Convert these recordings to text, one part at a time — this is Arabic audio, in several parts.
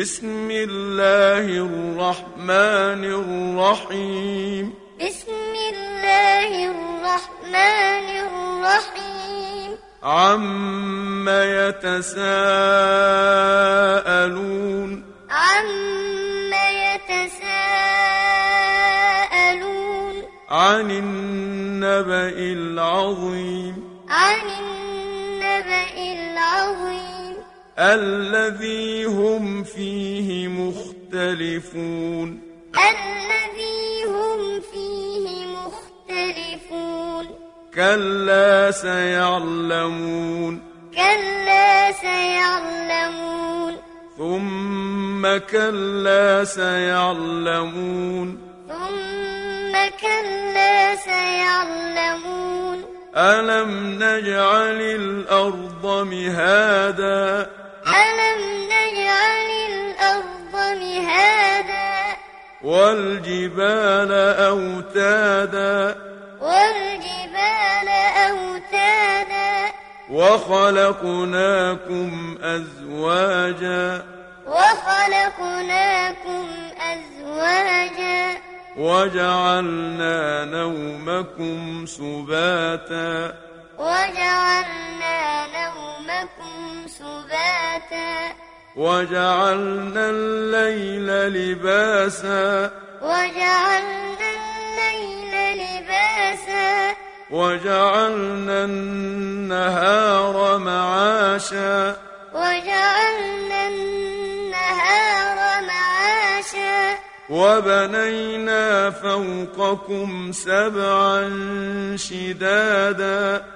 بسم الله الرحمن الرحيم. بسم الله الرحمن الرحيم. عم يتساءلون. عم يتساءلون. عن النبأ العظيم. عن النبأ العظيم الذي هم فيه مختلفون. الذي هم فيه مختلفون. كلا سيعلمون. كلا سيعلمون. ثم كلا سيعلمون. ثم كلا سيعلمون. ألم نجعل الأرض مهادا؟ ألم نجعل الأرض مهادا والجبال أوتادا والجبال أوتادا وخلقناكم أزواجا وخلقناكم أزواجا وجعلنا نومكم سباتا وجعلنا نومكم سباتا. وجعلنا الليل لباسا. وجعلنا الليل لباسا. وجعلنا النهار معاشا. وجعلنا النهار معاشا. وبنينا فوقكم سبعا شدادا.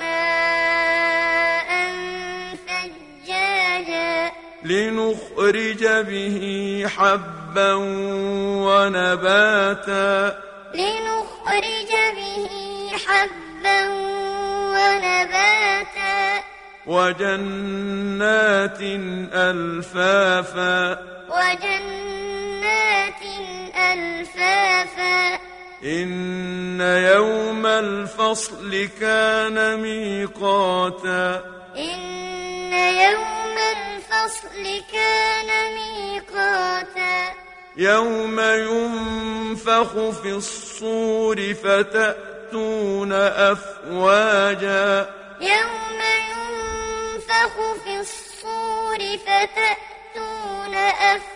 ماء ثجاجا. لنخرج به حبا ونباتا. لنخرج به حبا ونباتا. وجنات ألفافا. وجنات ألفافا. إن يوم الفصل كان ميقاتا. إن يوم الفصل كان ميقاتا. يوم ينفخ في الصور فتأتون أفواجا. يوم ينفخ في الصور فتأتون أفواجا.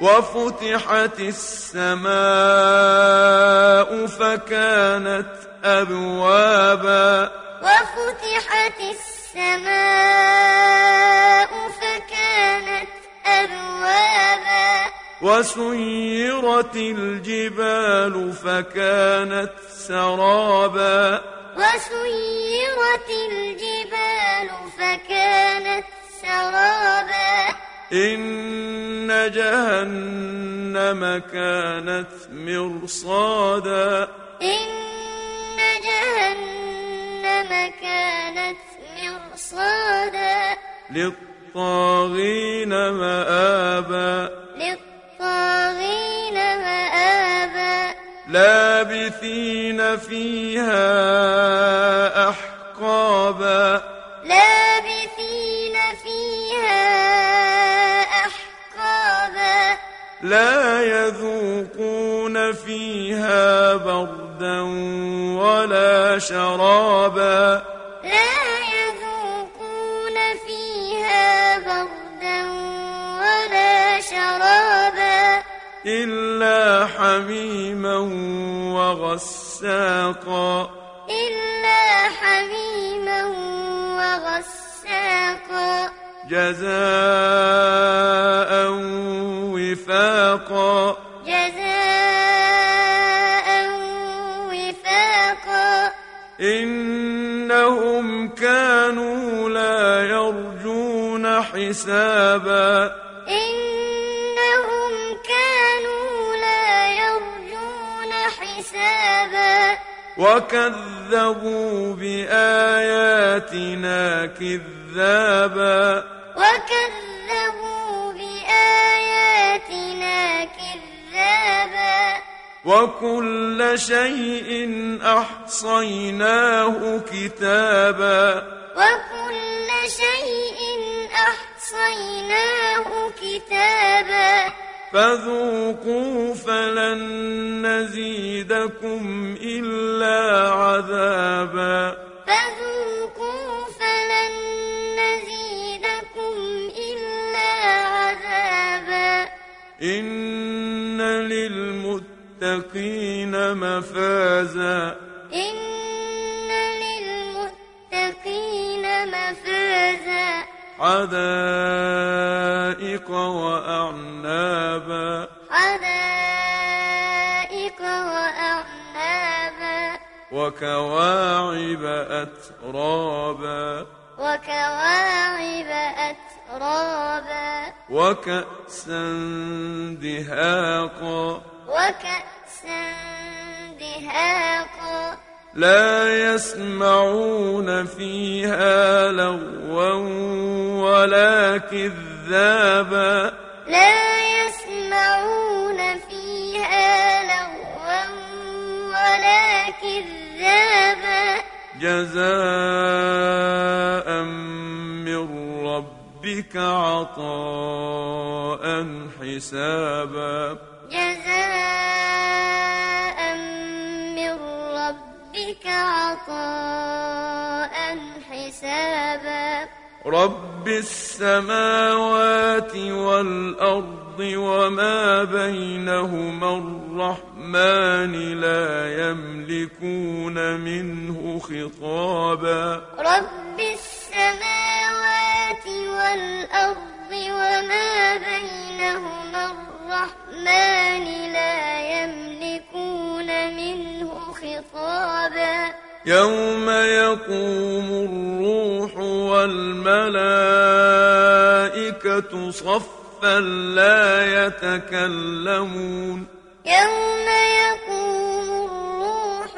وفتحت السماء فكانت أبوابا. وفتحت السماء فكانت أبوابا. وسيرت الجبال فكانت سرابا. وسيرت الجبال فكانت سرابا. إن جهنم كانت مرصادا. إن جهنم كانت مرصادا. للطاغين مآبا. للطاغين مآبا. لابثين فيها لا يذوقون فيها بردا ولا شرابا. لا يذوقون فيها بردا ولا شرابا. إلا حميما وغساقا. إلا حميما وغساقا. جزاء حسابا. وكذبوا بآياتنا كذابا. وكذبوا بآياتنا كذابا. وكل شيء أحصيناه كتابا. وكل شيء أحصيناه كتابا. فذوقوا فلن نزيدكم إلا عذابا. فذوقوا فلن نزيدكم إلا عذابا. إن للمتقين مفازا. إن للمتقين مفازا. حدائق وأعنابا وكواعب أترابا. وكواعب أترابا. وكأسا دهاقا. وكأسا دهاقا. لا يسمعون فيها لغوا ولا كذابا. لا جزاء من ربك عطاء حسابا. جزاء من ربك عطاء حسابا. رب السماوات والأرض وما بينهما الرحمن لا يملكون منه خطابا رب السماوات والأرض وما بينهما الرحمن لا يملكون منه خطابا يوم يقوم الروح والملائكة صفا لا يتكلمون يوم يقوم الروح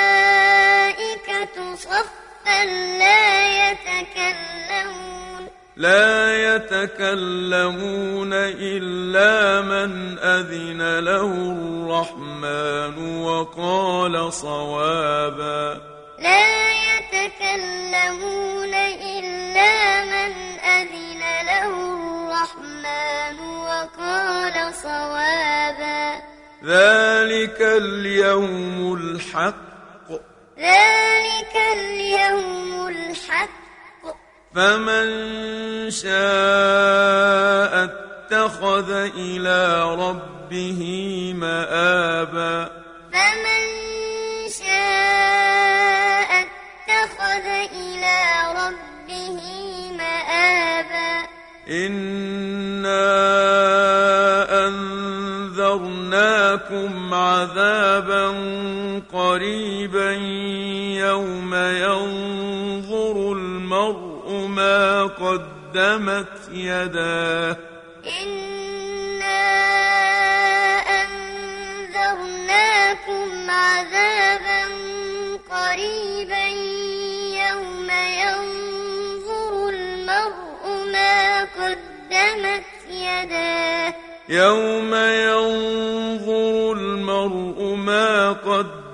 والملائكة صفا لا يتكلمون لا يتكلمون إلا من أذن له الرحمن وقال صوابا لا يتكلمون إلا من وقال صوابا. ذلك اليوم الحق. ذلك اليوم الحق. فمن شاء اتخذ إلى ربه مآبا. فمن شاء اتخذ إلى ربه مآبا. إنا أنذرناكم عذابا قريبا يوم ينظر المرء ما قدمت يداه. إنا أنذرناكم عذابا قريبا يوم ينظر المرء ما قدمت يداه. يوم ينظر